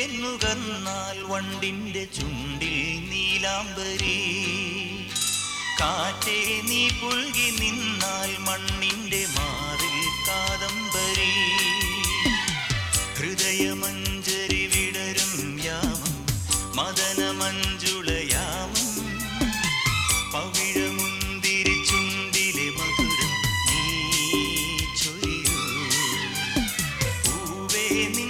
എന്നുകന്നാൽ വണ്ടിന്റെ ചുണ്ടിൽ നീലാംബരി. കാറ്റേ നീ പുൽകി നിന്നാൽ മണ്ണിന്റെ മാറി കാദംബരി. ഹൃദയമഞ്ചരി വിടരും യാമം മദനമഞ്ജുളയാമം. പവിഴമുന്തിരി ചുണ്ടിലെ മധുരം നീ ചൊരിയൂ. പൂവേ നിൻ